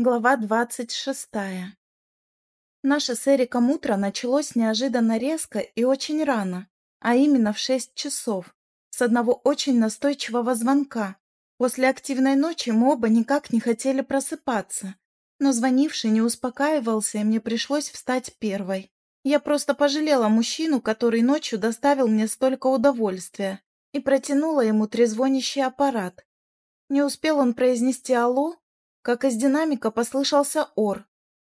Глава двадцать шестая. Наше с Эриком утро началось неожиданно резко и очень рано, а именно в шесть часов, с одного очень настойчивого звонка. После активной ночи мы оба никак не хотели просыпаться, но звонивший не успокаивался, и мне пришлось встать первой. Я просто пожалела мужчину, который ночью доставил мне столько удовольствия, и протянула ему трезвонящий аппарат. Не успел он произнести «Алло», как из динамика послышался ор.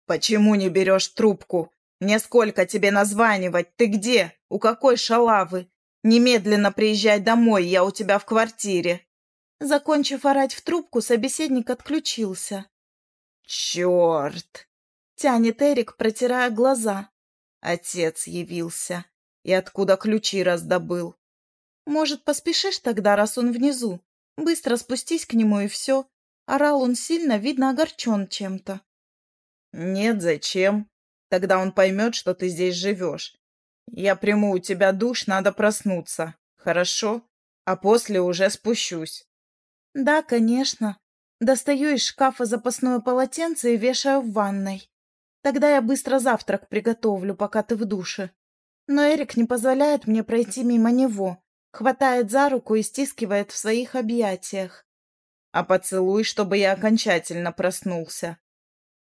«Почему не берешь трубку? Мне сколько тебе названивать? Ты где? У какой шалавы? Немедленно приезжай домой, я у тебя в квартире». Закончив орать в трубку, собеседник отключился. «Черт!» — тянет Эрик, протирая глаза. Отец явился. И откуда ключи раздобыл? «Может, поспешишь тогда, раз он внизу? Быстро спустись к нему и все. Орал он сильно, видно, огорчен чем-то. «Нет, зачем? Тогда он поймет, что ты здесь живешь. Я приму у тебя душ, надо проснуться. Хорошо? А после уже спущусь». «Да, конечно. Достаю из шкафа запасное полотенце и вешаю в ванной. Тогда я быстро завтрак приготовлю, пока ты в душе. Но Эрик не позволяет мне пройти мимо него, хватает за руку и стискивает в своих объятиях а поцелуй, чтобы я окончательно проснулся.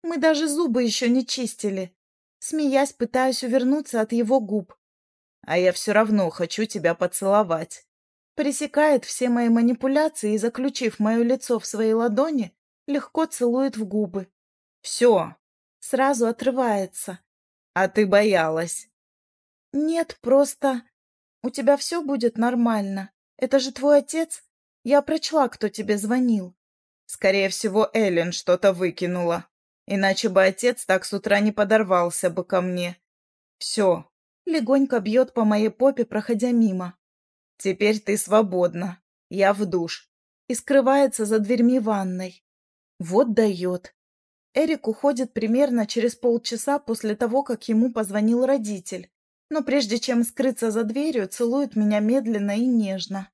Мы даже зубы еще не чистили. Смеясь, пытаюсь увернуться от его губ. А я все равно хочу тебя поцеловать. Пресекает все мои манипуляции и, заключив мое лицо в своей ладони, легко целует в губы. Все. Сразу отрывается. А ты боялась. Нет, просто... У тебя все будет нормально. Это же твой отец. Я прочла, кто тебе звонил. Скорее всего, Эллен что-то выкинула. Иначе бы отец так с утра не подорвался бы ко мне. Все. Легонько бьет по моей попе, проходя мимо. Теперь ты свободна. Я в душ. И скрывается за дверьми ванной. Вот дает. Эрик уходит примерно через полчаса после того, как ему позвонил родитель. Но прежде чем скрыться за дверью, целует меня медленно и нежно.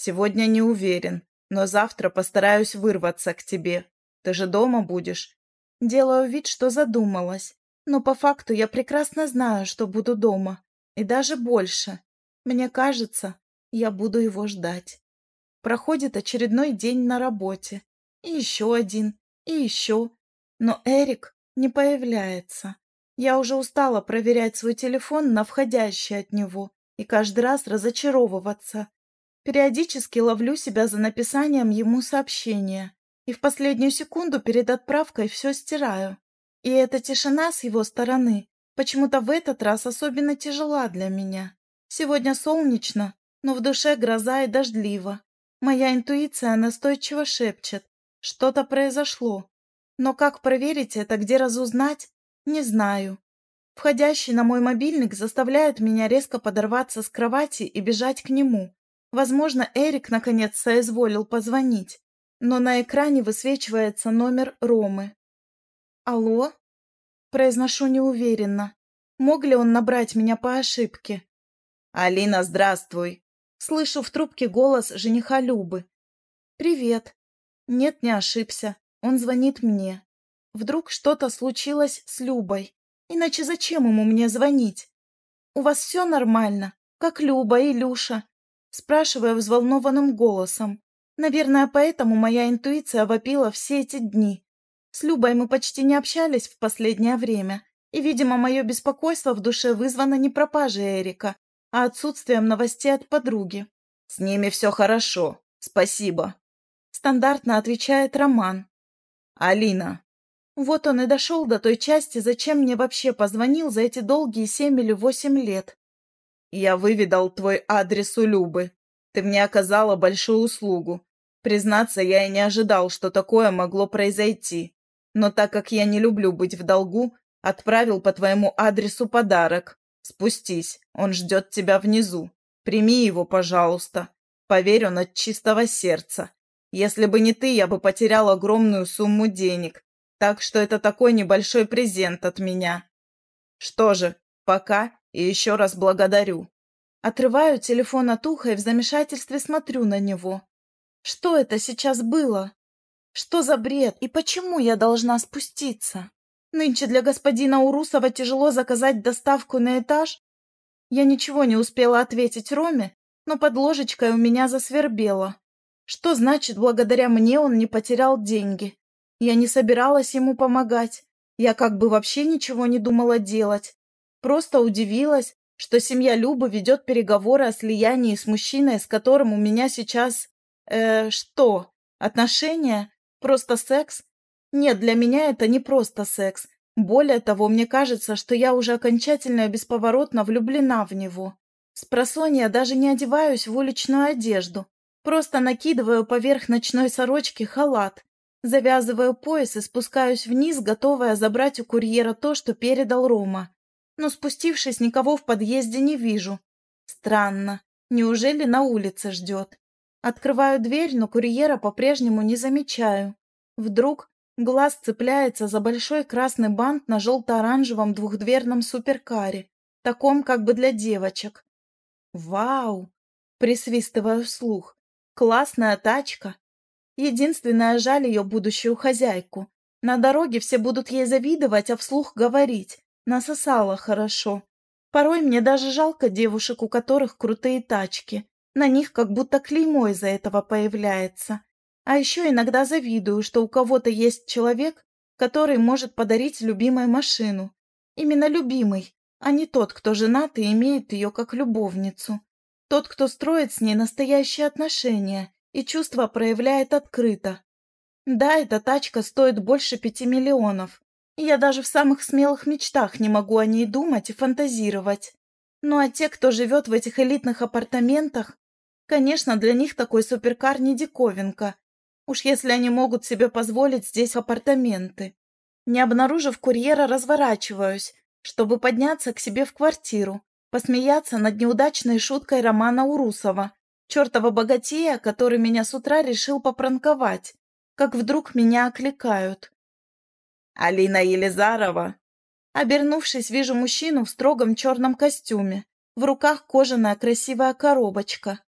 Сегодня не уверен, но завтра постараюсь вырваться к тебе. Ты же дома будешь?» Делаю вид, что задумалась. Но по факту я прекрасно знаю, что буду дома. И даже больше. Мне кажется, я буду его ждать. Проходит очередной день на работе. И еще один. И еще. Но Эрик не появляется. Я уже устала проверять свой телефон на входящий от него и каждый раз разочаровываться. Периодически ловлю себя за написанием ему сообщения, и в последнюю секунду перед отправкой все стираю. И эта тишина с его стороны почему-то в этот раз особенно тяжела для меня. Сегодня солнечно, но в душе гроза и дождливо. Моя интуиция настойчиво шепчет. Что-то произошло. Но как проверить это, где разузнать, не знаю. Входящий на мой мобильник заставляет меня резко подорваться с кровати и бежать к нему. Возможно, Эрик наконец соизволил позвонить, но на экране высвечивается номер Ромы. «Алло?» Произношу неуверенно. Мог ли он набрать меня по ошибке? «Алина, здравствуй!» Слышу в трубке голос жениха Любы. «Привет!» Нет, не ошибся. Он звонит мне. Вдруг что-то случилось с Любой. Иначе зачем ему мне звонить? У вас все нормально? Как Люба и Люша? Спрашивая взволнованным голосом. Наверное, поэтому моя интуиция вопила все эти дни. С Любой мы почти не общались в последнее время, и, видимо, мое беспокойство в душе вызвано не пропажей Эрика, а отсутствием новостей от подруги. «С ними все хорошо, спасибо», — стандартно отвечает Роман. «Алина». Вот он и дошел до той части, зачем мне вообще позвонил за эти долгие семь или восемь лет. «Я выведал твой адрес у Любы. Ты мне оказала большую услугу. Признаться, я и не ожидал, что такое могло произойти. Но так как я не люблю быть в долгу, отправил по твоему адресу подарок. Спустись, он ждет тебя внизу. Прими его, пожалуйста. Поверь, он от чистого сердца. Если бы не ты, я бы потерял огромную сумму денег. Так что это такой небольшой презент от меня. Что же, пока и еще раз благодарю. Отрываю телефон от уха и в замешательстве смотрю на него. Что это сейчас было? Что за бред и почему я должна спуститься? Нынче для господина Урусова тяжело заказать доставку на этаж? Я ничего не успела ответить Роме, но под ложечкой у меня засвербело. Что значит, благодаря мне он не потерял деньги? Я не собиралась ему помогать. Я как бы вообще ничего не думала делать. Просто удивилась, что семья Любы ведет переговоры о слиянии с мужчиной, с которым у меня сейчас... Э, что? Отношения? Просто секс? Нет, для меня это не просто секс. Более того, мне кажется, что я уже окончательно и бесповоротно влюблена в него. С просонья даже не одеваюсь в уличную одежду. Просто накидываю поверх ночной сорочки халат, завязываю пояс и спускаюсь вниз, готовая забрать у курьера то, что передал Рома. Но спустившись, никого в подъезде не вижу. Странно. Неужели на улице ждет? Открываю дверь, но курьера по-прежнему не замечаю. Вдруг глаз цепляется за большой красный бант на желто-оранжевом двухдверном суперкаре, таком как бы для девочек. «Вау!» — присвистываю вслух. «Классная тачка!» Единственное, жаль ее будущую хозяйку. На дороге все будут ей завидовать, а вслух говорить. Насосала хорошо. Порой мне даже жалко девушек, у которых крутые тачки. На них как будто клеймо из-за этого появляется. А еще иногда завидую, что у кого-то есть человек, который может подарить любимой машину. Именно любимый, а не тот, кто женат и имеет ее как любовницу. Тот, кто строит с ней настоящие отношения и чувства проявляет открыто. Да, эта тачка стоит больше пяти миллионов. Я даже в самых смелых мечтах не могу о ней думать и фантазировать. Ну а те, кто живет в этих элитных апартаментах, Конечно, для них такой суперкар не диковинка. Уж если они могут себе позволить здесь апартаменты. Не обнаружив курьера, разворачиваюсь, чтобы подняться к себе в квартиру, посмеяться над неудачной шуткой Романа Урусова, чертова богатея, который меня с утра решил попранковать, как вдруг меня окликают. «Алина Елизарова!» Обернувшись, вижу мужчину в строгом черном костюме, в руках кожаная красивая коробочка.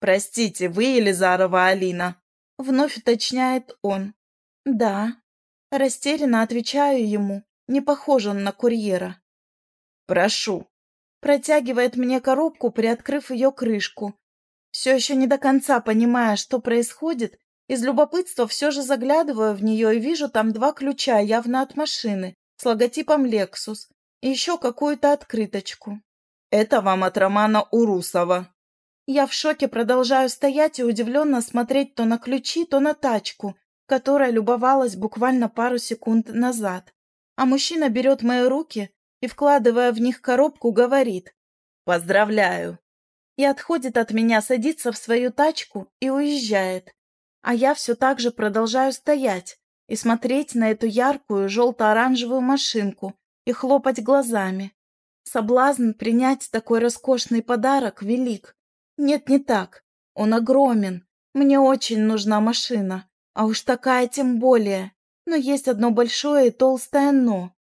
«Простите, вы Елизарова Алина?» Вновь уточняет он. «Да». Растерянно отвечаю ему. Не похож он на курьера. «Прошу». Протягивает мне коробку, приоткрыв ее крышку. Все еще не до конца понимая, что происходит, из любопытства все же заглядываю в нее и вижу там два ключа, явно от машины, с логотипом Lexus, и еще какую-то открыточку. «Это вам от Романа Урусова», я в шоке продолжаю стоять и удивленно смотреть то на ключи, то на тачку, которая любовалась буквально пару секунд назад. А мужчина берет мои руки и, вкладывая в них коробку, говорит «Поздравляю!» и отходит от меня, садится в свою тачку и уезжает. А я все так же продолжаю стоять и смотреть на эту яркую желто-оранжевую машинку и хлопать глазами. Соблазн принять такой роскошный подарок велик. Нет, не так. Он огромен. Мне очень нужна машина. А уж такая тем более. Но есть одно большое и толстое «но».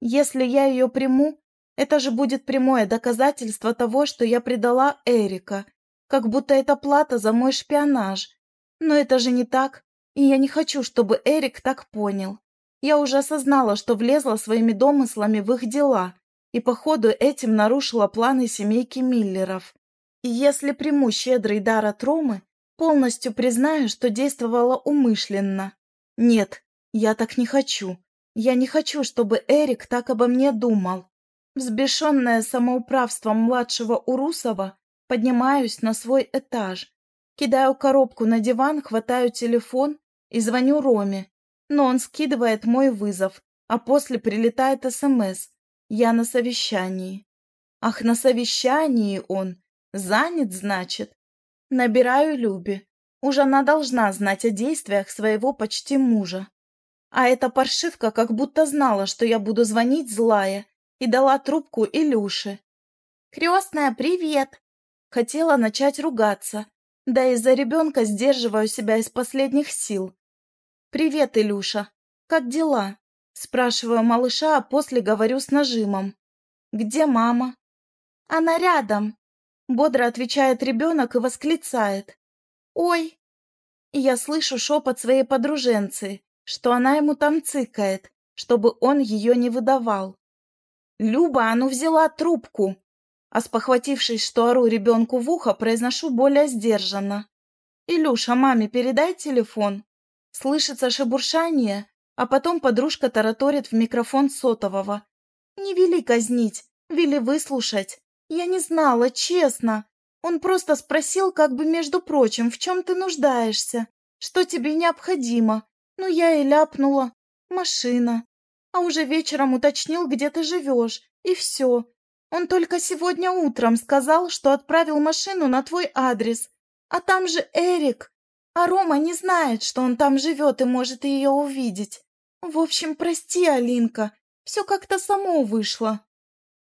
Если я ее приму, это же будет прямое доказательство того, что я предала Эрика. Как будто это плата за мой шпионаж. Но это же не так. И я не хочу, чтобы Эрик так понял. Я уже осознала, что влезла своими домыслами в их дела. И, походу, этим нарушила планы семейки Миллеров. И если приму щедрый дар от Ромы, полностью признаю, что действовала умышленно. Нет, я так не хочу. Я не хочу, чтобы Эрик так обо мне думал. Взбешенная самоуправством младшего Урусова, поднимаюсь на свой этаж, кидаю коробку на диван, хватаю телефон и звоню Роме. Но он скидывает мой вызов, а после прилетает СМС. Я на совещании. Ах, на совещании он. Занят, значит? Набираю Люби. Уж она должна знать о действиях своего почти мужа. А эта паршивка как будто знала, что я буду звонить злая, и дала трубку Илюше. «Крестная, привет!» Хотела начать ругаться, да из-за ребенка сдерживаю себя из последних сил. «Привет, Илюша! Как дела?» Спрашиваю малыша, а после говорю с нажимом. «Где мама?» «Она рядом!» Бодро отвечает ребенок и восклицает. «Ой!» И я слышу шепот своей подруженцы, что она ему там цыкает, чтобы он ее не выдавал. «Люба, а ну взяла трубку!» А спохватившись, что ору ребенку в ухо, произношу более сдержанно. «Илюша, маме передай телефон». Слышится шебуршание, а потом подружка тараторит в микрофон сотового. «Не вели казнить, вели выслушать. Я не знала, честно. Он просто спросил, как бы, между прочим, в чем ты нуждаешься, что тебе необходимо. Ну, я и ляпнула. Машина. А уже вечером уточнил, где ты живешь, и все. Он только сегодня утром сказал, что отправил машину на твой адрес. А там же Эрик. А Рома не знает, что он там живет и может ее увидеть. В общем, прости, Алинка, все как-то само вышло.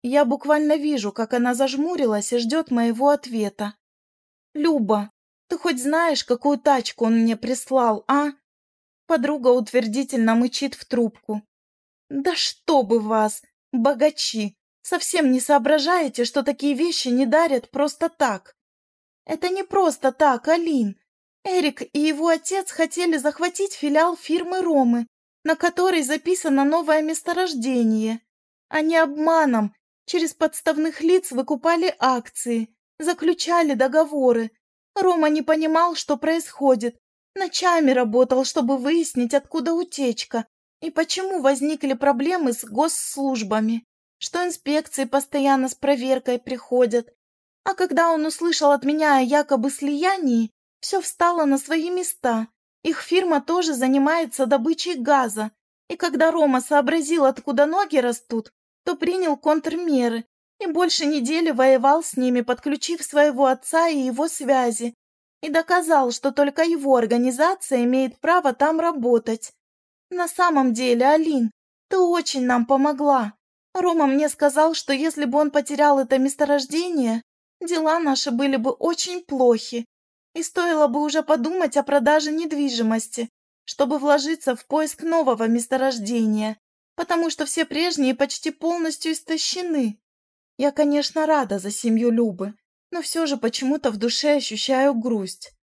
Я буквально вижу, как она зажмурилась и ждет моего ответа. «Люба, ты хоть знаешь, какую тачку он мне прислал, а?» Подруга утвердительно мычит в трубку. «Да что бы вас, богачи! Совсем не соображаете, что такие вещи не дарят просто так?» «Это не просто так, Алин. Эрик и его отец хотели захватить филиал фирмы Ромы, на которой записано новое месторождение. Они обманом Через подставных лиц выкупали акции, заключали договоры. Рома не понимал, что происходит. Ночами работал, чтобы выяснить, откуда утечка и почему возникли проблемы с госслужбами, что инспекции постоянно с проверкой приходят. А когда он услышал от меня о якобы слиянии, все встало на свои места. Их фирма тоже занимается добычей газа. И когда Рома сообразил, откуда ноги растут, то принял контрмеры и больше недели воевал с ними, подключив своего отца и его связи, и доказал, что только его организация имеет право там работать. На самом деле, Алин, ты очень нам помогла. Рома мне сказал, что если бы он потерял это месторождение, дела наши были бы очень плохи, и стоило бы уже подумать о продаже недвижимости, чтобы вложиться в поиск нового месторождения потому что все прежние почти полностью истощены. Я, конечно, рада за семью Любы, но все же почему-то в душе ощущаю грусть.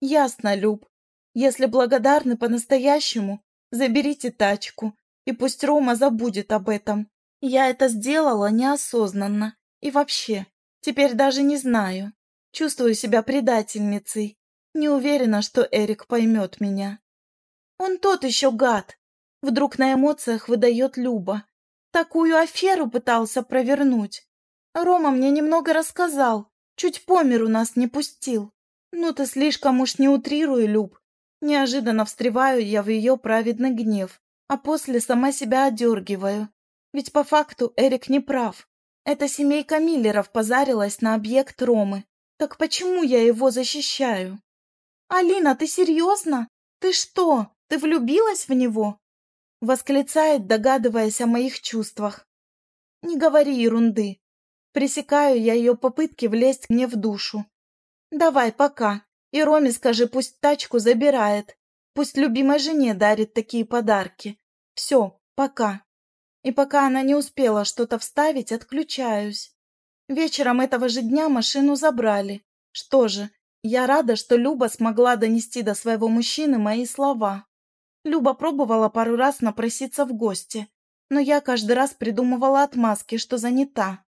Ясно, Люб. Если благодарны по-настоящему, заберите тачку, и пусть Рома забудет об этом. Я это сделала неосознанно. И вообще, теперь даже не знаю. Чувствую себя предательницей. Не уверена, что Эрик поймет меня. Он тот еще гад, Вдруг на эмоциях выдает Люба. Такую аферу пытался провернуть. Рома мне немного рассказал, чуть по миру нас не пустил. Ну ты слишком уж не утрируй, Люб. Неожиданно встреваю я в ее праведный гнев, а после сама себя одергиваю. Ведь по факту Эрик не прав. Эта семейка Миллеров позарилась на объект Ромы. Так почему я его защищаю? «Алина, ты серьезно? Ты что, ты влюбилась в него?» Восклицает, догадываясь о моих чувствах. Не говори ерунды. Пресекаю я ее попытки влезть мне в душу. Давай, пока. И Роме скажи, пусть тачку забирает. Пусть любимой жене дарит такие подарки. Все, пока. И пока она не успела что-то вставить, отключаюсь. Вечером этого же дня машину забрали. Что же, я рада, что Люба смогла донести до своего мужчины мои слова. Люба пробовала пару раз напроситься в гости, но я каждый раз придумывала отмазки, что занята.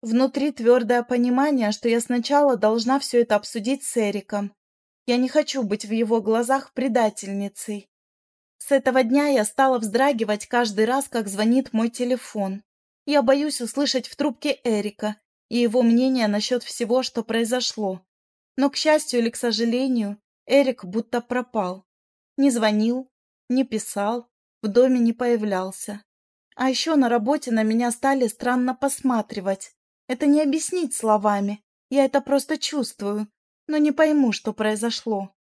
Внутри твердое понимание, что я сначала должна все это обсудить с Эриком. Я не хочу быть в его глазах предательницей. С этого дня я стала вздрагивать каждый раз, как звонит мой телефон. Я боюсь услышать в трубке Эрика и его мнение насчет всего, что произошло. Но, к счастью или к сожалению, Эрик будто пропал. Не звонил, не писал, в доме не появлялся. А еще на работе на меня стали странно посматривать. Это не объяснить словами, я это просто чувствую, но не пойму, что произошло.